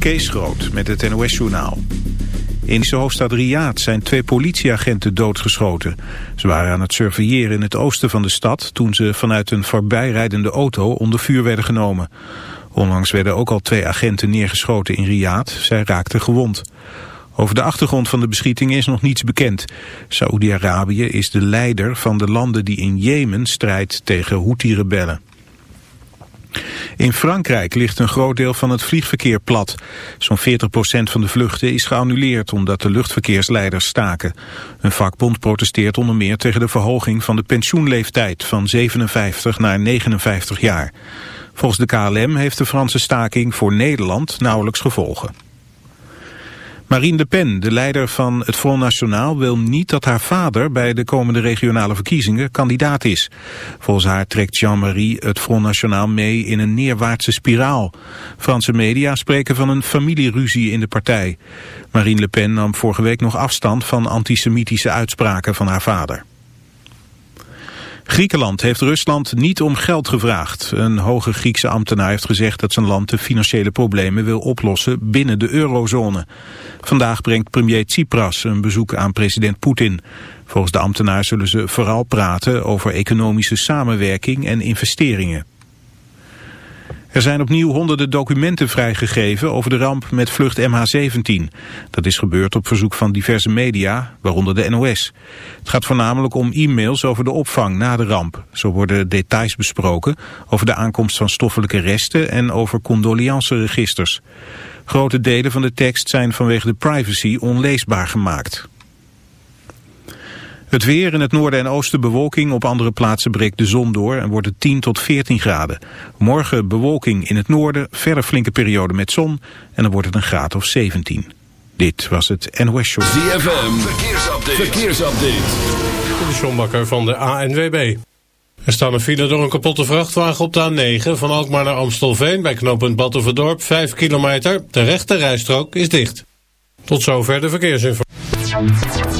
Kees Groot met het NOS-journaal. In de hoofdstad Riyadh zijn twee politieagenten doodgeschoten. Ze waren aan het surveilleren in het oosten van de stad... toen ze vanuit een voorbijrijdende auto onder vuur werden genomen. Onlangs werden ook al twee agenten neergeschoten in Riyadh. Zij raakten gewond. Over de achtergrond van de beschieting is nog niets bekend. Saoedi-Arabië is de leider van de landen die in Jemen strijdt tegen Houthi-rebellen. In Frankrijk ligt een groot deel van het vliegverkeer plat. Zo'n 40% van de vluchten is geannuleerd omdat de luchtverkeersleiders staken. Een vakbond protesteert onder meer tegen de verhoging van de pensioenleeftijd van 57 naar 59 jaar. Volgens de KLM heeft de Franse staking voor Nederland nauwelijks gevolgen. Marine Le Pen, de leider van het Front National, wil niet dat haar vader bij de komende regionale verkiezingen kandidaat is. Volgens haar trekt Jean-Marie het Front National mee in een neerwaartse spiraal. Franse media spreken van een familieruzie in de partij. Marine Le Pen nam vorige week nog afstand van antisemitische uitspraken van haar vader. Griekenland heeft Rusland niet om geld gevraagd. Een hoge Griekse ambtenaar heeft gezegd dat zijn land de financiële problemen wil oplossen binnen de eurozone. Vandaag brengt premier Tsipras een bezoek aan president Poetin. Volgens de ambtenaar zullen ze vooral praten over economische samenwerking en investeringen. Er zijn opnieuw honderden documenten vrijgegeven over de ramp met vlucht MH17. Dat is gebeurd op verzoek van diverse media, waaronder de NOS. Het gaat voornamelijk om e-mails over de opvang na de ramp. Zo worden details besproken over de aankomst van stoffelijke resten en over condolianceregisters. Grote delen van de tekst zijn vanwege de privacy onleesbaar gemaakt. Het weer in het noorden en oosten bewolking. Op andere plaatsen breekt de zon door en wordt het 10 tot 14 graden. Morgen bewolking in het noorden, verder flinke periode met zon en dan wordt het een graad of 17. Dit was het NOS Show. ZFM, verkeersupdate. verkeersupdate. De Sjombakker van de ANWB. Er staan een file door een kapotte vrachtwagen op de A9 van Alkmaar naar Amstelveen bij knooppunt Battenverdorp 5 kilometer. De rechte rijstrook is dicht. Tot zover de verkeersinformatie.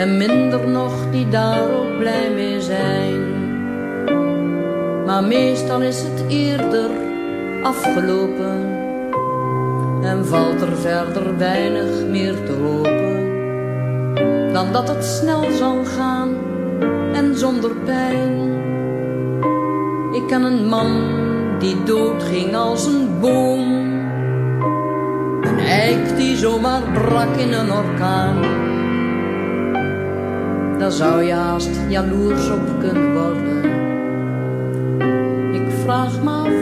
En minder nog die daar ook blij mee zijn. Maar meestal is het eerder afgelopen en valt er verder weinig meer te hopen dan dat het snel zal gaan en zonder pijn. Ik ken een man die doodging als een boom, een eik die zomaar brak in een orkaan daar zou je haast jaloers op kunnen worden. Ik vraag me af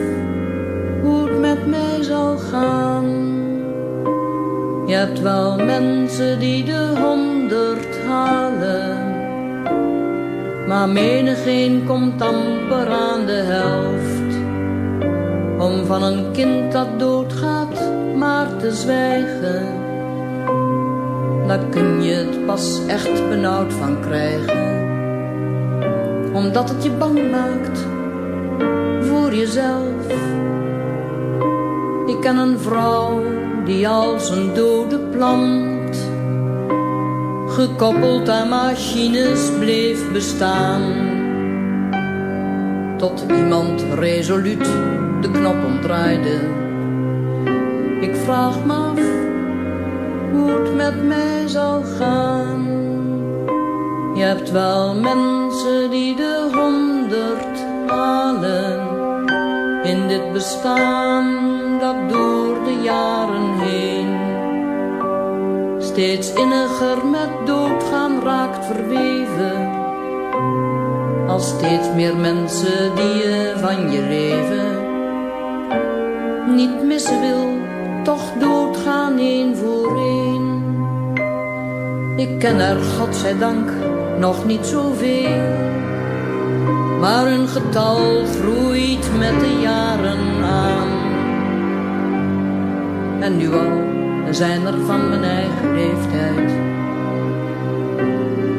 hoe het met mij zal gaan. Je hebt wel mensen die de honderd halen. Maar menigeen komt amper aan de helft. Om van een kind dat doodgaat maar te zwijgen. Daar kun je het pas echt benauwd van krijgen. Omdat het je bang maakt voor jezelf. Ik ken een vrouw die als een dode plant gekoppeld aan machines bleef bestaan. Tot iemand resoluut de knop omdraaide. Ik vraag me af hoe het met mij zal gaan. Je hebt wel mensen die de honderd halen in dit bestaan dat door de jaren heen steeds inniger met doodgaan raakt verweven. Als steeds meer mensen die je van je leven niet missen wil, toch doodgaan één. Ik ken er, godzijdank, nog niet zoveel. Maar hun getal groeit met de jaren aan. En nu al zijn er van mijn eigen leeftijd.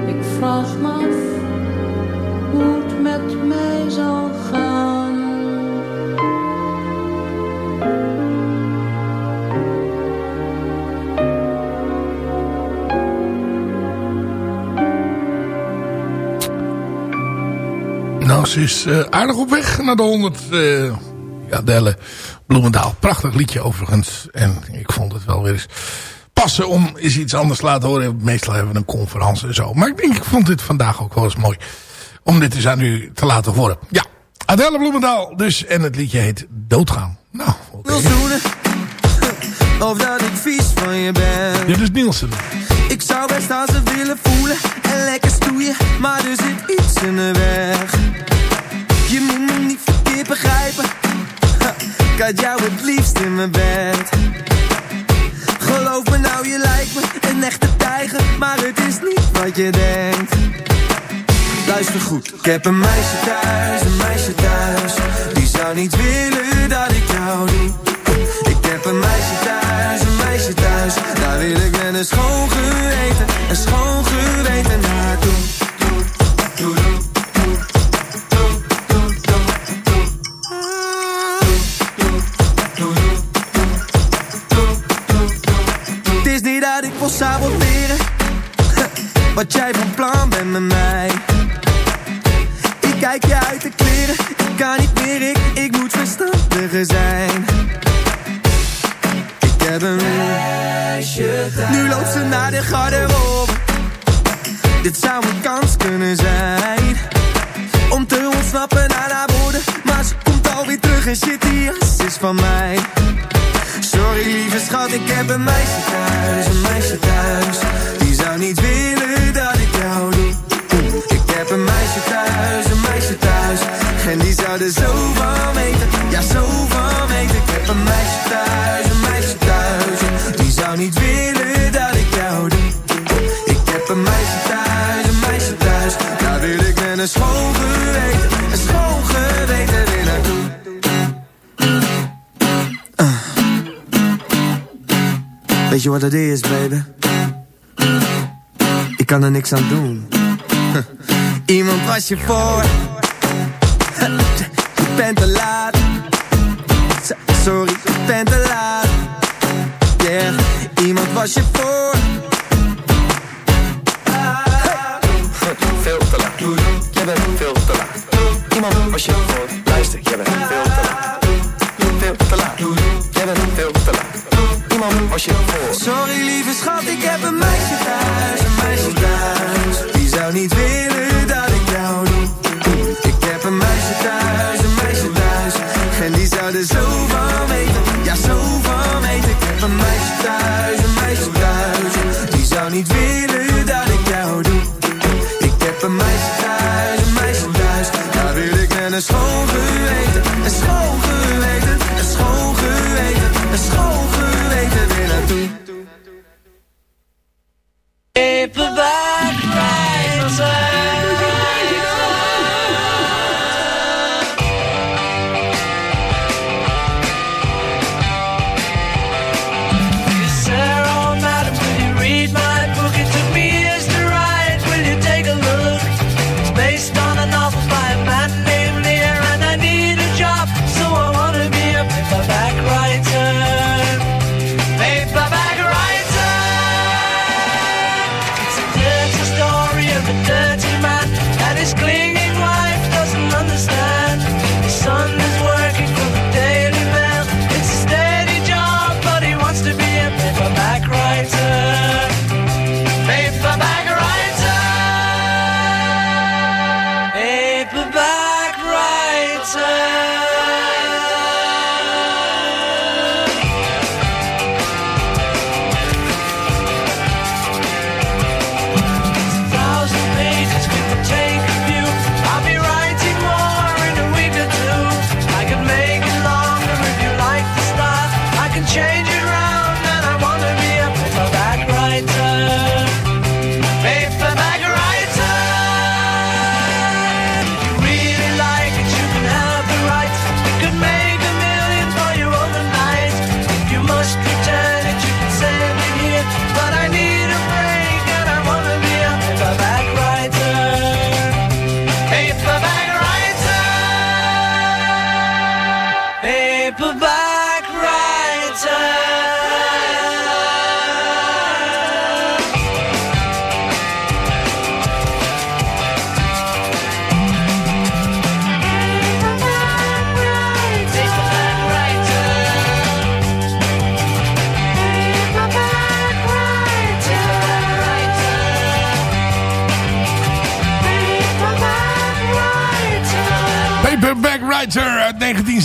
Ik vraag me af hoe het met mij zal gaan. Ze is eh, aardig op weg naar de 100. eh ja, Delle Bloemendaal. Prachtig liedje overigens. En ik vond het wel weer eens passen om eens iets anders te laten horen. Meestal hebben we een conferentie en zo. Maar ik denk, ik vond dit vandaag ook wel eens mooi. Om dit eens aan u te laten horen. Ja, Adelle Bloemendaal dus. En het liedje heet Doodgaan. Nou, oké. wil zoenen Of dat ik vies van je ben Dit is Nielsen. Ik zou best aan ze willen voelen En lekker stoeien Maar er zit iets in de weg. Je moet me niet verkeerd begrijpen. Ik had jou het liefst in mijn bed. Geloof me nou, je lijkt me een echte tijger Maar het is niet wat je denkt. Luister goed, ik heb een meisje thuis, een meisje thuis. Die zou niet willen dat ik jou doe. Ik heb een meisje thuis, thuis. Daar wil ik met een schoon geweten, een schoon geweten naartoe dat ik wil saboteren. Wat jij van plan bent met mij. Ik kijk je uit de kleren, ik kan niet meer, ik, ik moet verstandiger zijn. Ik heb een meisje Nu loopt ze naar de garderobe. Dit zou een kans kunnen zijn. Om te ontsnappen aan haar woorden. Maar ze komt alweer terug en shit, die jas is van mij. Sorry lieve schat, ik heb een meisje thuis, een meisje thuis. Die zou niet willen dat ik jou doe. Ik heb een meisje thuis, een meisje thuis. En die zou er zo van weten, ja zo van weten. Ik heb een meisje thuis. Niet willen dat ik jou doe. Ik heb een meisje thuis, een meisje thuis. Daar wil ik met een schoon geweten, een schoon geweten weer naartoe. Ah. Weet je wat het is, baby? Ik kan er niks aan doen. Iemand was je voor. Je bent te laat. Sorry, je bent te laat. Yeah, iemand was je voor. Veel te laat. Jij bent veel te laat. Iemand was je voor. Luister, jij bent veel te laat. Veel te laat. Jij bent veel te laat. Iemand was je voor. Sorry lieve schat, ik heb een meisje thuis. Een meisje thuis. Die zou niet willen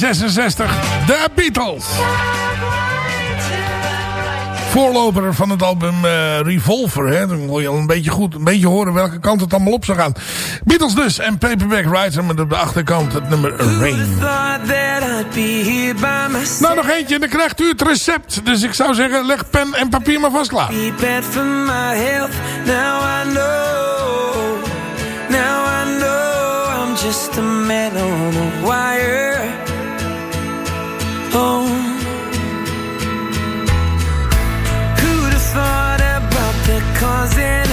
1966, The Beatles. Voorloper van het album eh, Revolver. Hè? Dan wil je al een beetje goed een beetje horen welke kant het allemaal op zou gaan. Beatles dus en Paperback Writer met op de achterkant het nummer Rain. Nou, nog eentje. en Dan krijgt u het recept. Dus ik zou zeggen, leg pen en papier maar vast klaar. just a man on a wire home. Who'd have thought about the cause?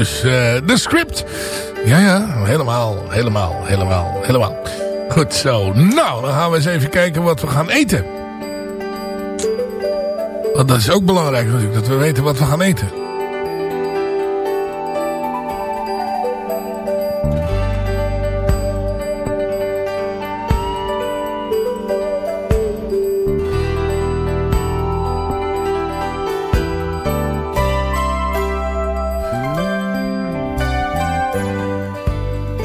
Dus de script. Ja, ja, helemaal, helemaal, helemaal, helemaal. Goed zo. Nou, dan gaan we eens even kijken wat we gaan eten. Want dat is ook belangrijk natuurlijk, dat we weten wat we gaan eten.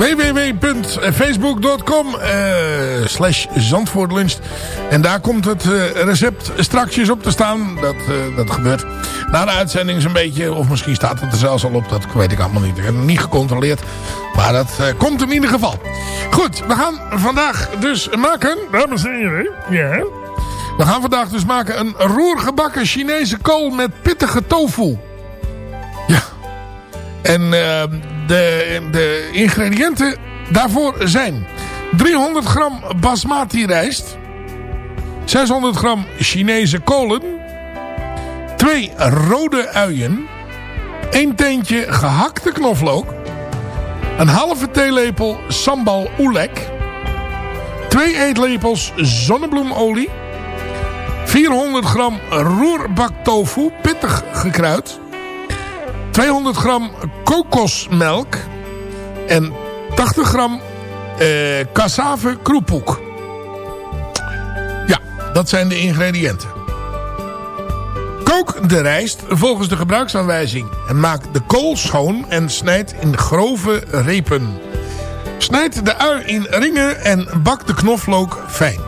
www.facebook.com eh, slash Zandvoortlunch. En daar komt het eh, recept strakjes op te staan. Dat, eh, dat gebeurt na de uitzending zo'n beetje. Of misschien staat het er zelfs al op. Dat weet ik allemaal niet. Ik heb het niet gecontroleerd. Maar dat komt in ieder geval. Goed, we gaan vandaag dus maken... Dames en heren. Ja. We gaan vandaag dus maken een roergebakken Chinese kool met pittige tofu. Ja. En uh, de, ingrediënten daarvoor zijn 300 gram basmati rijst, 600 gram Chinese kolen, 2 rode uien, 1 teentje gehakte knoflook, een halve theelepel sambal oelek, 2 eetlepels zonnebloemolie, 400 gram roerbak tofu, pittig gekruid, 200 gram kokosmelk en 80 gram eh, cassave kroepoek. Ja, dat zijn de ingrediënten. Kook de rijst volgens de gebruiksaanwijzing en maak de kool schoon en snijd in grove repen. Snijd de ui in ringen en bak de knoflook fijn.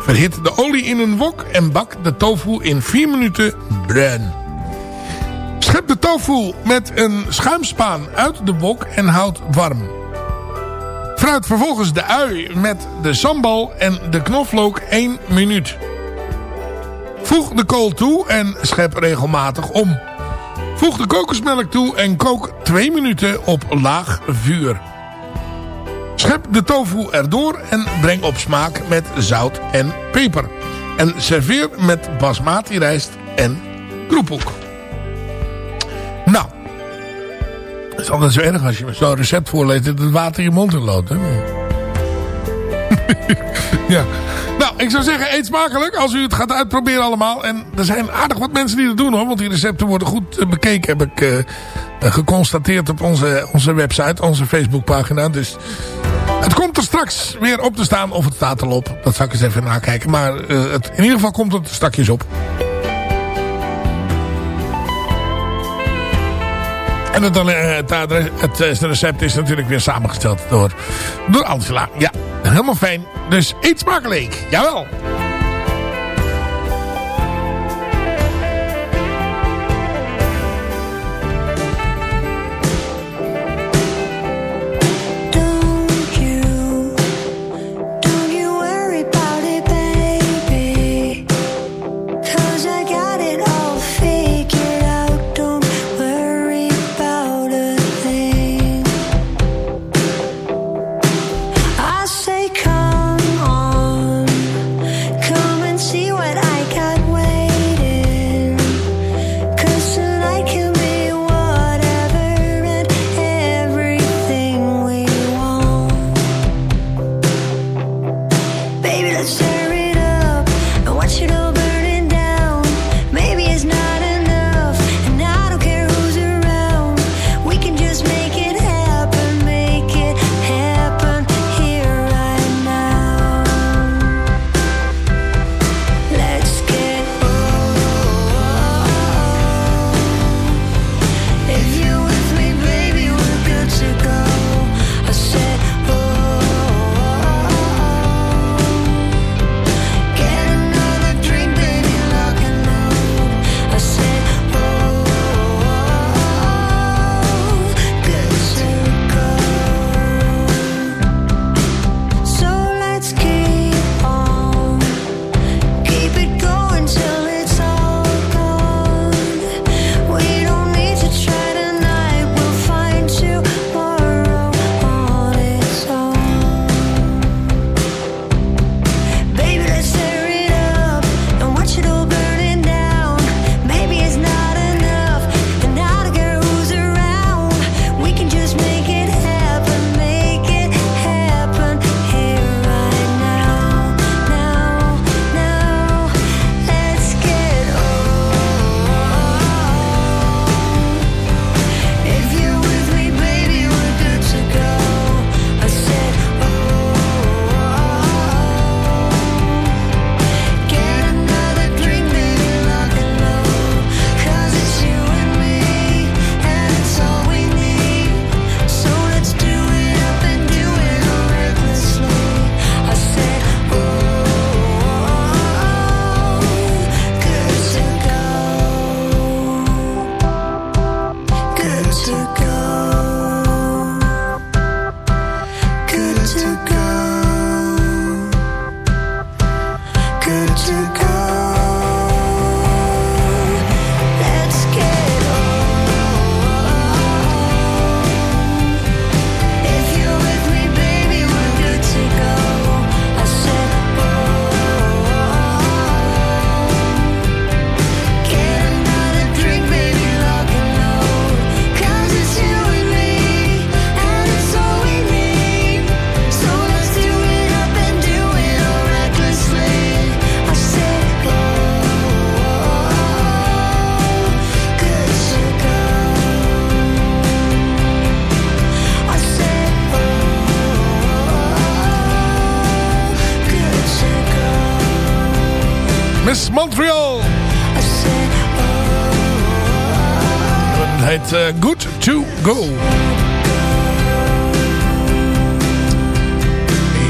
Verhit de olie in een wok en bak de tofu in 4 minuten bruin. Schep de tofu met een schuimspaan uit de wok en houd warm. Fruit vervolgens de ui met de sambal en de knoflook 1 minuut. Voeg de kool toe en schep regelmatig om. Voeg de kokosmelk toe en kook 2 minuten op laag vuur. Schep de tofu erdoor en breng op smaak met zout en peper. En serveer met basmati rijst en kroephoek. Is altijd zo erg als je zo'n recept voorleest dat het water in je mond inloopt. Hè? ja. Nou, ik zou zeggen, eet smakelijk als u het gaat uitproberen allemaal. En er zijn aardig wat mensen die dat doen hoor. Want die recepten worden goed eh, bekeken, heb ik uh, geconstateerd op onze, onze website, onze Facebookpagina. Dus het komt er straks weer op te staan. Of het staat er op. Dat zal ik eens even nakijken. Maar het, in ieder geval komt het stakjes op. En het, het, het, recept is natuurlijk weer samengesteld door, door Angela. Ja, helemaal fijn. Dus eet smakelijk. Jawel. Christ. To go.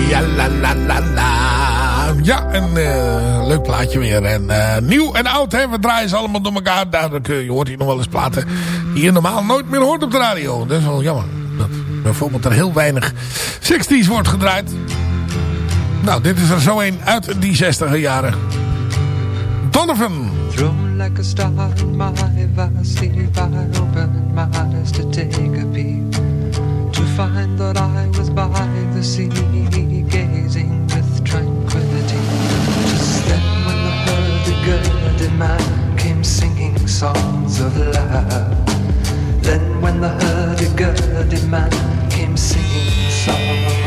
Ja, la, la, la, la. Ja, een eh, leuk plaatje weer. En eh, nieuw en oud, hè. We draaien ze allemaal door elkaar. Daardoor kun je, hoort hier nog wel eens platen die je normaal nooit meer hoort op de radio. Dat is wel jammer. Dat bijvoorbeeld er heel weinig 60s wordt gedraaid. Nou, dit is er zo een uit die 60er jaren. Donovan. Like a star in my vast sleep, I opened my eyes to take a peek. To find that I was by the sea, gazing with tranquility. Just then, when the hurdy-gurdy man came singing songs of love. Then, when the hurdy-gurdy man came singing songs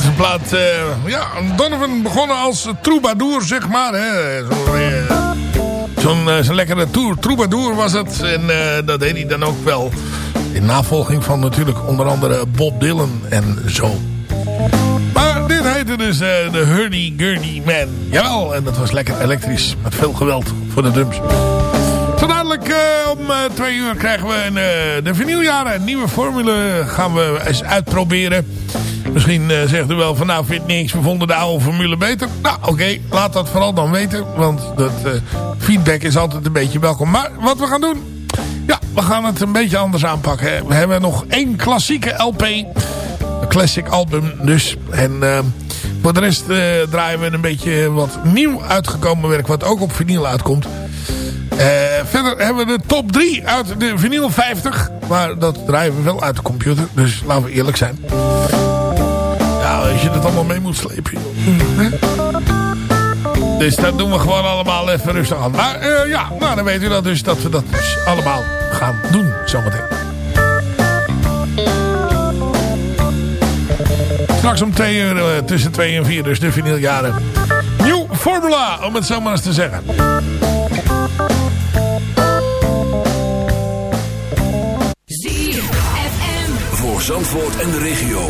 is een plaat... eh, ja, Donovan begonnen als troubadour, zeg maar. eh, zo'n, eh, zo'n lekkere tour, troubadour was het. En dat deed hij dan ook wel in navolging van natuurlijk onder andere Bob Dylan en zo. Maar dit heette dus de Hurdy Gurdy Man. Jawel, en dat was lekker elektrisch. Met veel geweld voor de drums. Zo dadelijk om twee uur krijgen we een, de vinyljaren. Een nieuwe formule gaan we eens uitproberen. Misschien eh, zegt u wel van nou vind niks. We vonden de oude formule beter. Nou oké, laat dat vooral dan weten. Want dat, eh, feedback is altijd een beetje welkom. Maar wat we gaan doen Ja, we gaan het een beetje anders aanpakken. Hè. We hebben nog één klassieke LP. Een classic album dus. En uh, voor de rest uh, draaien we een beetje wat nieuw uitgekomen werk. Wat ook op vinyl uitkomt. Uh, verder hebben we de top 3 uit de vinyl 50. Maar dat draaien we wel uit de computer. Dus laten we eerlijk zijn. Ja, als je dat allemaal mee moet slepen. Joh. Dus dat doen we gewoon allemaal even rustig aan. Maar uh, ja, nou, dan weet u dat dus dat we dat dus allemaal gaan doen zometeen. Straks om twee uur uh, tussen 2 en 4, dus de vinyljaren. Nieuw formula, om het zo maar eens te zeggen. ZFM. Voor Zandvoort en de regio.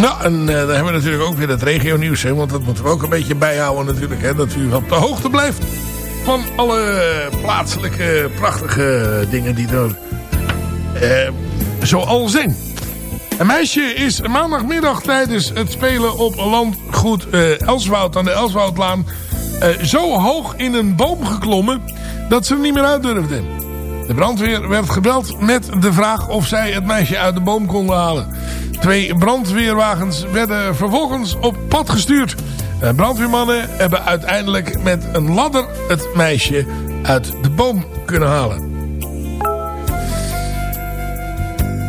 Nou, en uh, dan hebben we natuurlijk ook weer het regio nieuws. Hè, want dat moeten we ook een beetje bijhouden natuurlijk. Hè, dat u op de hoogte blijft van alle plaatselijke prachtige dingen die er uh, zoal zijn. Een meisje is maandagmiddag tijdens het spelen op landgoed uh, Elswoud aan de Elswoudlaan zo hoog in een boom geklommen dat ze er niet meer uit durfde. De brandweer werd gebeld met de vraag of zij het meisje uit de boom konden halen. Twee brandweerwagens werden vervolgens op pad gestuurd. De brandweermannen hebben uiteindelijk met een ladder het meisje uit de boom kunnen halen.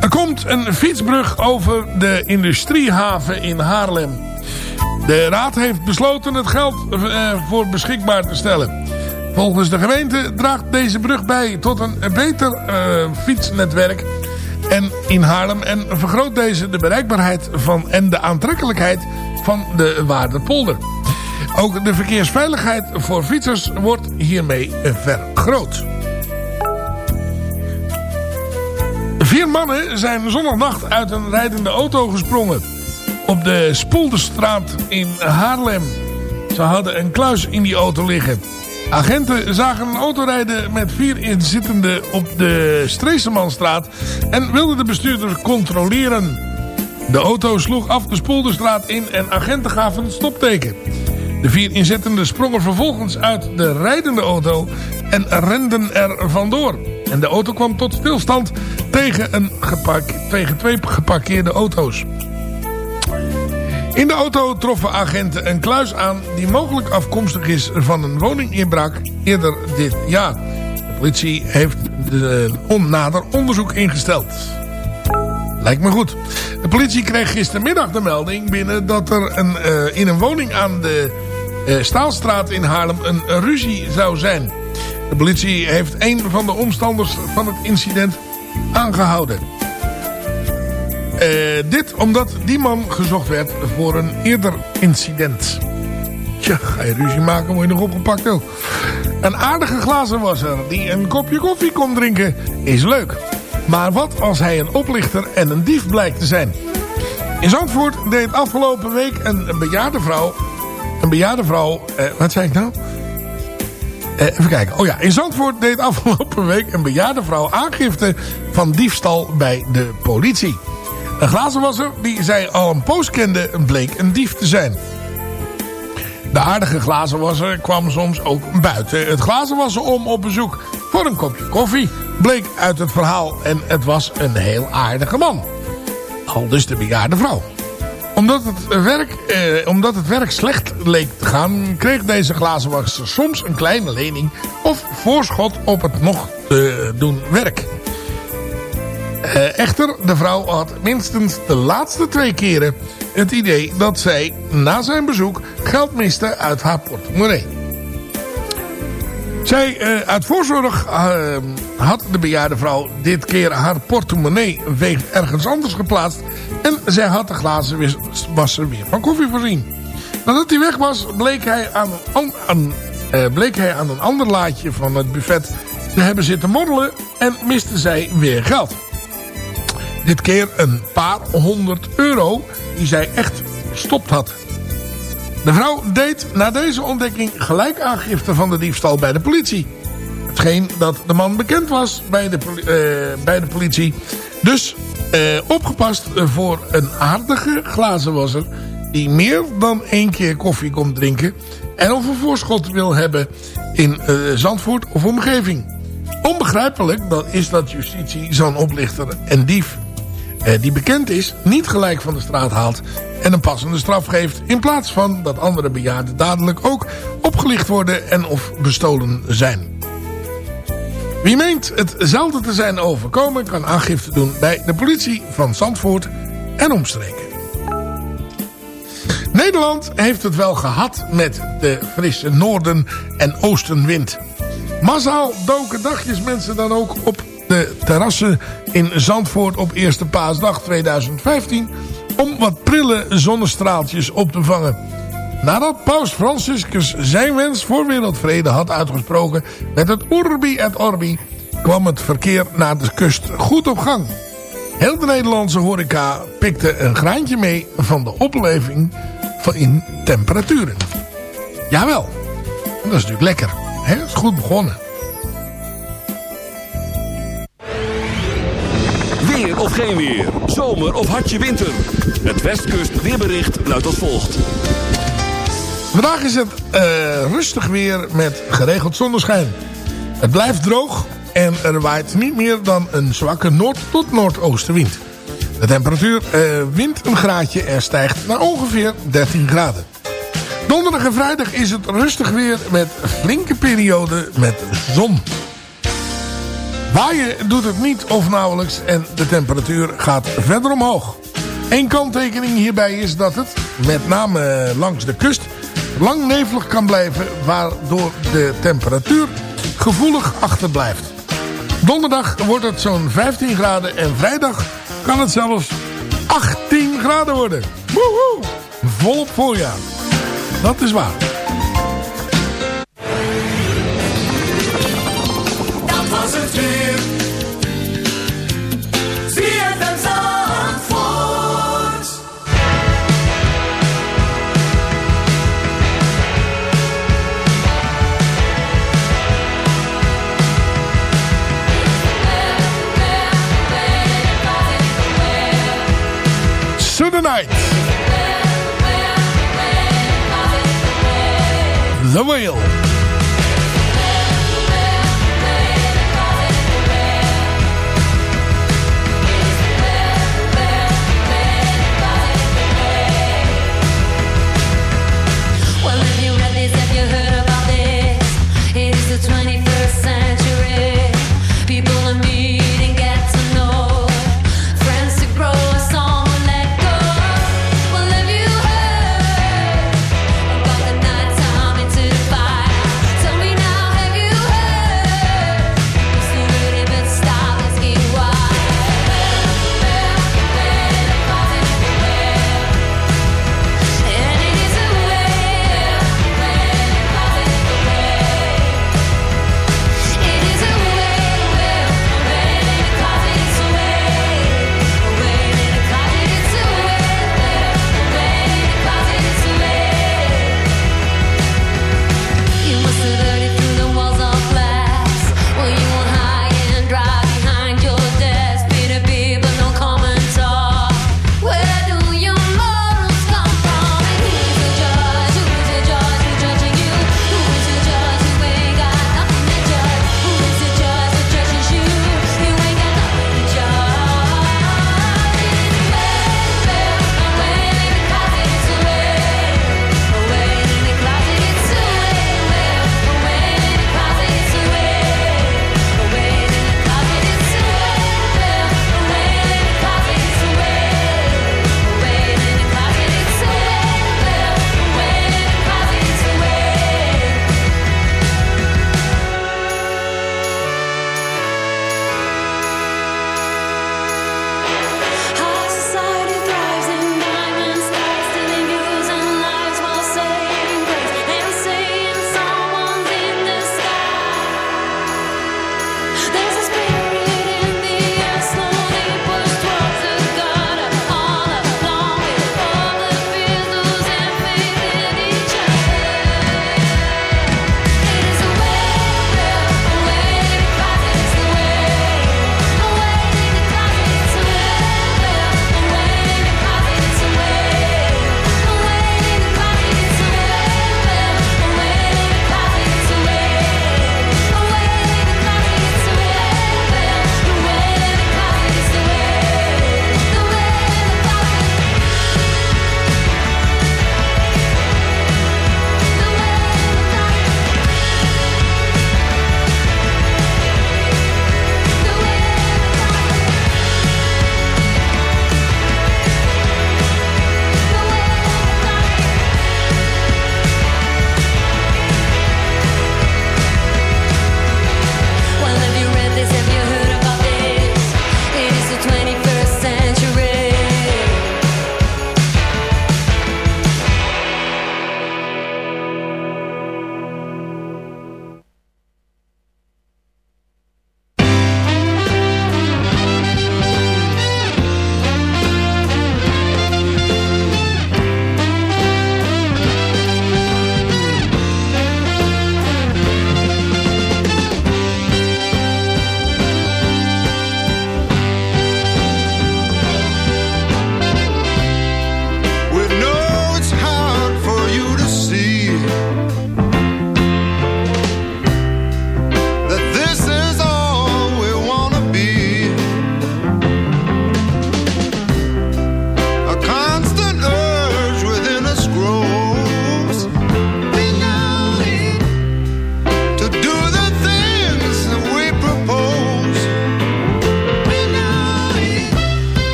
Er komt een fietsbrug over de industriehaven in Haarlem. De raad heeft besloten het geld voor beschikbaar te stellen. Volgens de gemeente draagt deze brug bij tot een beter uh, fietsnetwerk en in Haarlem en vergroot deze de bereikbaarheid van en de aantrekkelijkheid van de Waarderpolder. Ook de verkeersveiligheid voor fietsers wordt hiermee vergroot. Vier mannen zijn zondagnacht uit een rijdende auto gesprongen. Op de Spoelderstraat in Haarlem. Ze hadden een kluis in die auto liggen. Agenten zagen een auto rijden met vier inzittenden op de Streesemanstraat en wilden de bestuurder controleren. De auto sloeg af de in en agenten gaven een stopteken. De vier inzittenden sprongen vervolgens uit de rijdende auto en renden er vandoor. En de auto kwam tot stilstand tegen, een tegen twee geparkeerde auto's. In de auto troffen agenten een kluis aan die mogelijk afkomstig is van een woninginbraak eerder dit jaar. De politie heeft de onnader onderzoek ingesteld. Lijkt me goed. De politie kreeg gistermiddag de melding binnen dat er een, uh, in een woning aan de uh, Staalstraat in Haarlem een ruzie zou zijn. De politie heeft een van de omstanders van het incident aangehouden. Uh, dit omdat die man gezocht werd voor een eerder incident. Tja, ga je ruzie maken, word je nog opgepakt ook. Een aardige glazenwasser die een kopje koffie kon drinken is leuk. Maar wat als hij een oplichter en een dief blijkt te zijn? In Zandvoort deed afgelopen week een, bejaarde vrouw... Een bejaarde vrouw... Uh, wat zei ik nou? Uh, even kijken. Oh ja, in Zandvoort deed afgelopen week een bejaarde vrouw aangifte van diefstal bij de politie. Een glazenwasser die zij al een poos kende bleek een dief te zijn. De aardige glazenwasser kwam soms ook buiten het glazenwassen om op bezoek voor een kopje koffie. Bleek uit het verhaal en het was een heel aardige man. Al dus de bejaarde vrouw. Omdat het, werk, eh, omdat het werk slecht leek te gaan... kreeg deze glazenwasser soms een kleine lening... of voorschot op het nog te doen werk. Uh, echter, de vrouw had minstens de laatste twee keren het idee dat zij na zijn bezoek geld miste uit haar portemonnee. Zij, uh, uit voorzorg uh, had de bejaarde vrouw dit keer haar portemonnee ergens anders geplaatst. En zij had de glazen wasser weer van koffie voorzien. Nadat hij weg was, bleek hij aan, een, bleek hij aan een ander laadje van het buffet te hebben zitten morrelen en miste zij weer geld. Dit keer een paar honderd euro die zij echt verstopt had. De vrouw deed na deze ontdekking gelijk aangifte van de diefstal bij de politie. Hetgeen dat de man bekend was bij de, uh, bij de politie. Dus uh, opgepast voor een aardige glazenwasser die meer dan één keer koffie komt drinken. En of een voorschot wil hebben in uh, Zandvoort of omgeving. Onbegrijpelijk dat is dat justitie zo'n oplichter en dief... Uh, die bekend is, niet gelijk van de straat haalt... en een passende straf geeft... in plaats van dat andere bejaarden dadelijk ook opgelicht worden... en of bestolen zijn. Wie meent hetzelfde te zijn overkomen... kan aangifte doen bij de politie van Zandvoort en omstreken. Nederland heeft het wel gehad met de frisse noorden- en oostenwind. Massaal doken dagjes mensen dan ook op de terrassen in Zandvoort op Eerste Paasdag 2015... om wat prille zonnestraaltjes op te vangen. Nadat paus Franciscus zijn wens voor wereldvrede had uitgesproken met het Urbi et Orbi... kwam het verkeer naar de kust goed op gang. Heel de Nederlandse horeca pikte een graantje mee van de opleving van in temperaturen. Jawel, dat is natuurlijk lekker. He, is goed begonnen. Of geen weer, zomer of hartje winter. Het Westkust weerbericht luidt als volgt. Vandaag is het uh, rustig weer met geregeld zonneschijn. Het blijft droog en er waait niet meer dan een zwakke noord- tot noordoostenwind. De temperatuur uh, wint een graadje en stijgt naar ongeveer 13 graden. Donderdag en vrijdag is het rustig weer met flinke perioden met zon. Waaien doet het niet of nauwelijks en de temperatuur gaat verder omhoog. Eén kanttekening hierbij is dat het, met name langs de kust, lang nevelig kan blijven... waardoor de temperatuur gevoelig achterblijft. Donderdag wordt het zo'n 15 graden en vrijdag kan het zelfs 18 graden worden. Woehoe! Volop voorjaar. Dat is waar. The Whale.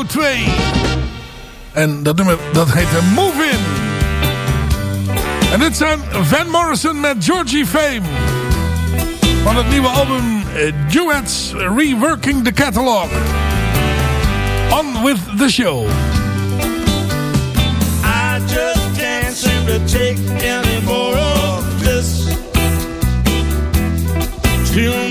Chicago 2. En dat nummer, dat heet Move In. En dit zijn Van Morrison met Georgie Fame. Van het nieuwe album eh, Duets Reworking the Catalog. On with the show. I just can't seem to take any more of this. Too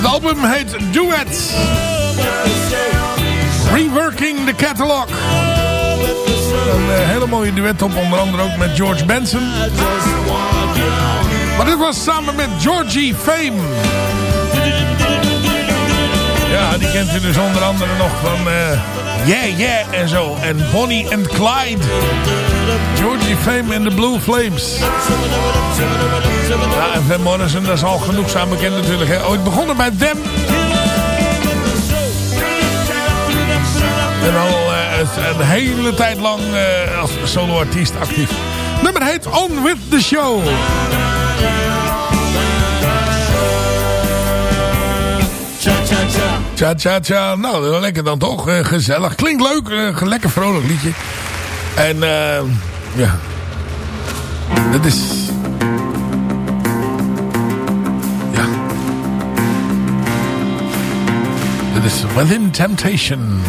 Het album heet Duets. Reworking the Catalog. Een eh, hele mooie duet op, onder andere ook met George Benson. Maar dit was samen met Georgie Fame. Ja, die kent u dus onder andere nog van eh, Yeah Yeah en zo. En Bonnie and Clyde. Georgie Fame en de Blue Flames. Ja, en Van Morrison, dat is al genoegzaam bekend natuurlijk. Hè. Ooit begonnen bij Them. En al eh, een hele tijd lang eh, als soloartiest actief. Nummer heet On With The Show. Tja, tja, tja. Nou, lekker dan toch. Eh, gezellig. Klinkt leuk. eh, lekker vrolijk liedje. En eh, ja. Dat is... Ja. Dat is Within Temptation.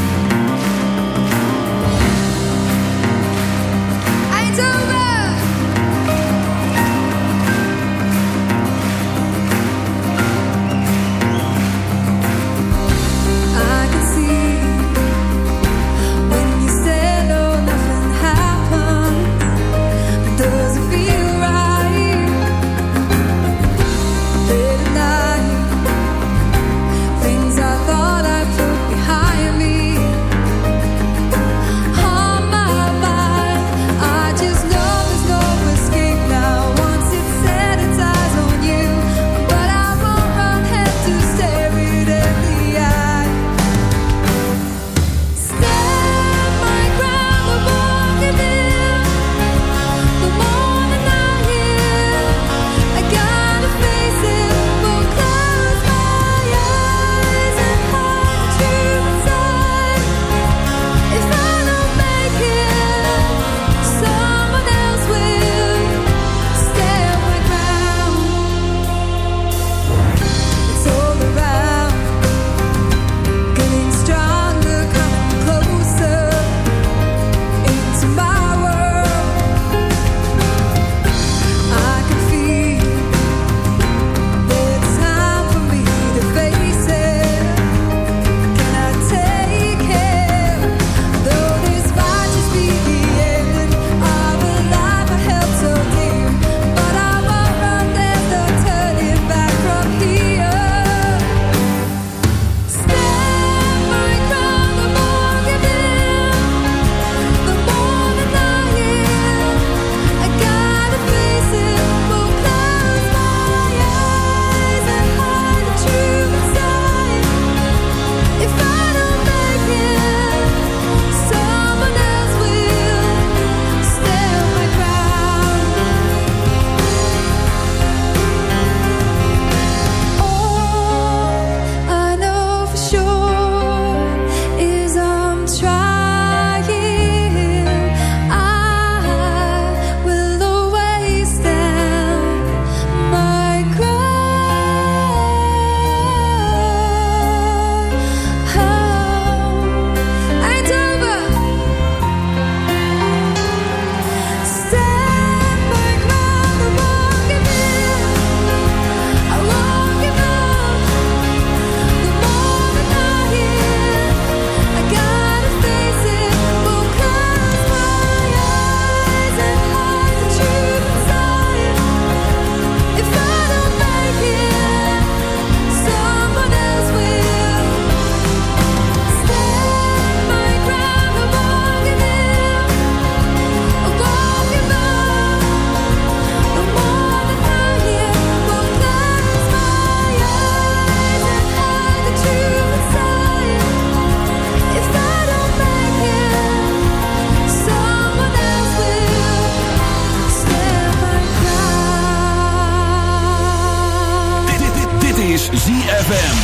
ZFM.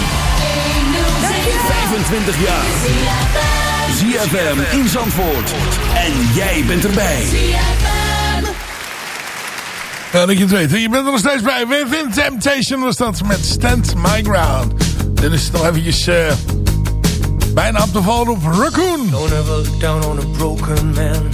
25 jaar. ZFM in Zandvoort. En jij bent erbij. Ja, dat je het weet. Je bent er nog steeds bij. Within Temptation was dat met Stand My Ground. Dit is het nog eventjes... Uh, bijna op de val op Raccoon. Don't ever down on a broken man.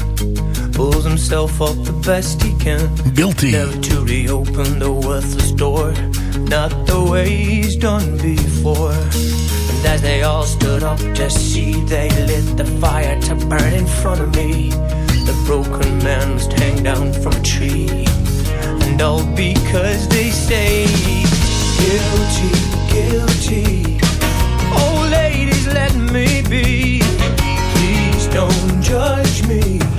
Pulls himself up the best he can. Guilty. Never to reopen the worthless door. Not the way he's done before. And as they all stood up to see, they lit the fire to burn in front of me. The broken man must hang down from a tree. And all because they say, guilty, guilty. Oh, ladies, let me be. Please don't judge me.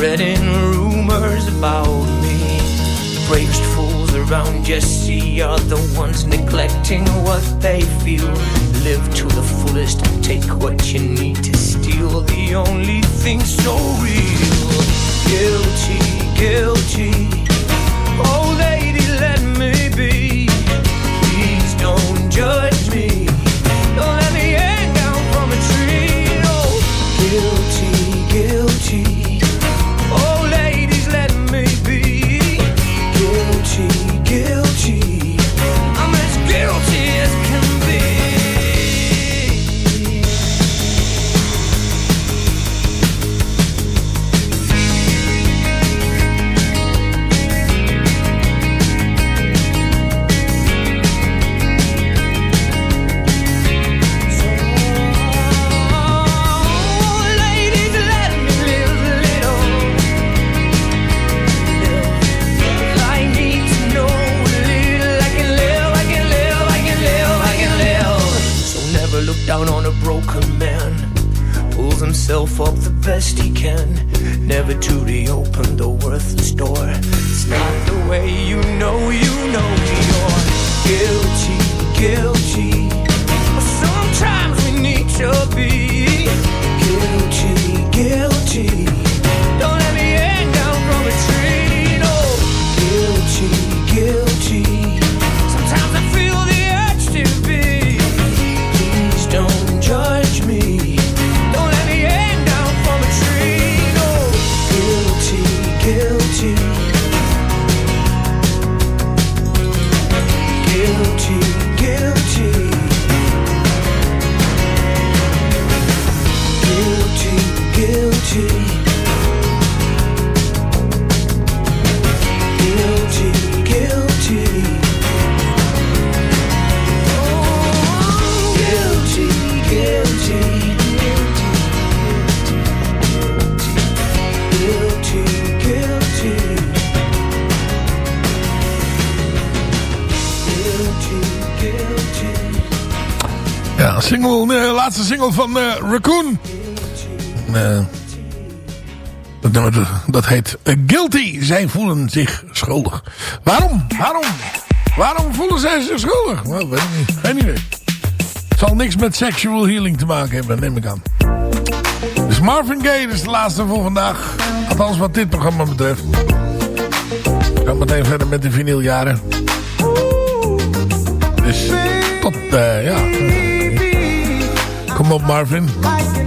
Spreading rumors about me. Bravest fools around you see are the ones neglecting what they feel. Live to the fullest, take what you need to steal. The only thing so real. Guilty, guilty. Oh, lady, let me be. Please don't judge laatste single van eh, Raccoon. Eh, dat, dat heet eh, Guilty. Zij voelen zich schuldig. Waarom? Waarom? Waarom voelen zij zich schuldig? Nou, weet ik niet. Idee. Het zal niks met sexual healing te maken hebben, neem ik aan. Dus Marvin Gaye is de laatste voor vandaag. Althans wat dit programma betreft. Ik ga meteen verder met de vinyljaren. Dus tot, ja. Kom op Marvin.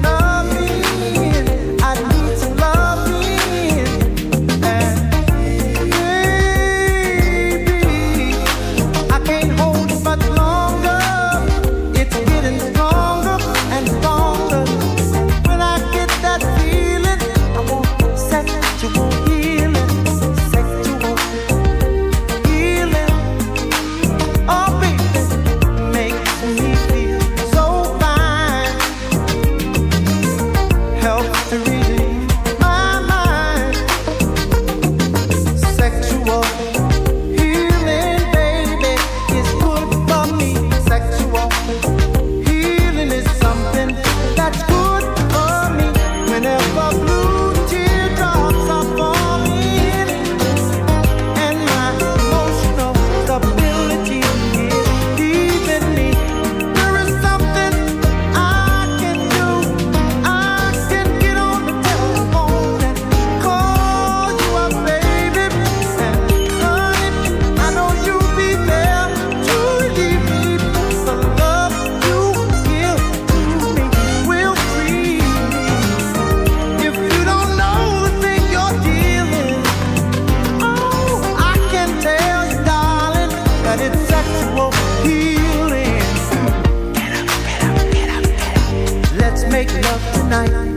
Night.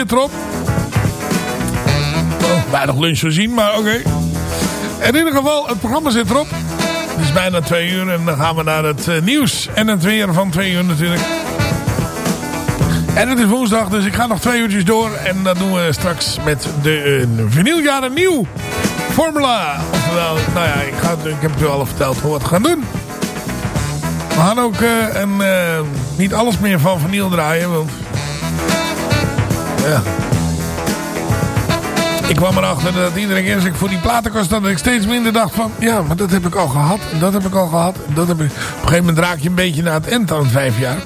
Zit erop. Oh, weinig lunch voorzien, maar oké. In ieder geval, het programma zit erop. Het is bijna twee uur en dan gaan we naar het eh, nieuws en het weer van twee uur natuurlijk. En het is woensdag, dus ik ga nog twee uurtjes door. En dat doen we straks met de uh, nieuw formula. Oftewel, nou ja, ik, ga, ik heb het u al verteld hoe we het gaan doen. We gaan ook eh, eh, niet alles meer van vinyl draaien, want... Ja. Ik kwam erachter dat iedere keer als ik voor die platenkast dat ik steeds minder dacht van... Ja, maar dat heb ik al gehad. Dat heb ik al gehad. Dat. Op een gegeven moment raak je een beetje naar het eind aan vijf jaar.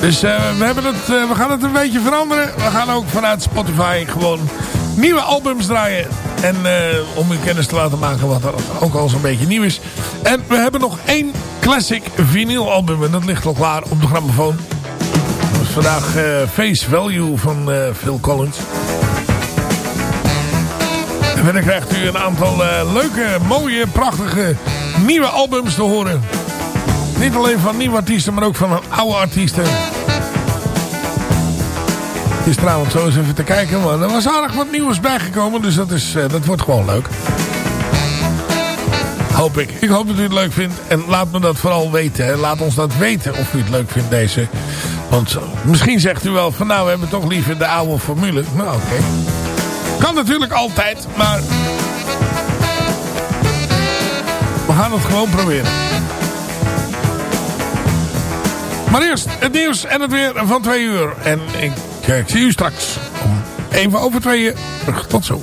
Dus eh, we, hebben het, eh, we gaan het een beetje veranderen. We gaan ook vanuit Spotify gewoon nieuwe albums draaien. En eh, om u kennis te laten maken wat ook al zo'n beetje nieuw is. En we hebben nog één classic vinyl album. En dat ligt al klaar op de grammofoon. Vandaag eh, Face Value van eh, Phil Collins. En verder krijgt u een aantal eh, leuke, mooie, prachtige nieuwe albums te horen. Niet alleen van nieuwe artiesten, maar ook van oude artiesten. Het is trouwens zo eens even te kijken, maar er was aardig wat nieuws bijgekomen. Dus dat, is, dat wordt gewoon leuk. Hoop ik. Ik hoop dat u het leuk vindt. En laat me dat vooral weten. Hè. Laat ons dat weten of u het leuk vindt deze. Want misschien zegt u wel van nou we hebben toch liever de oude formule. Nou oké. Kan natuurlijk altijd, maar... We gaan het gewoon proberen. Maar eerst het nieuws en het weer van twee uur. En ik, eh, zie u straks even over tweeën. Tot zo.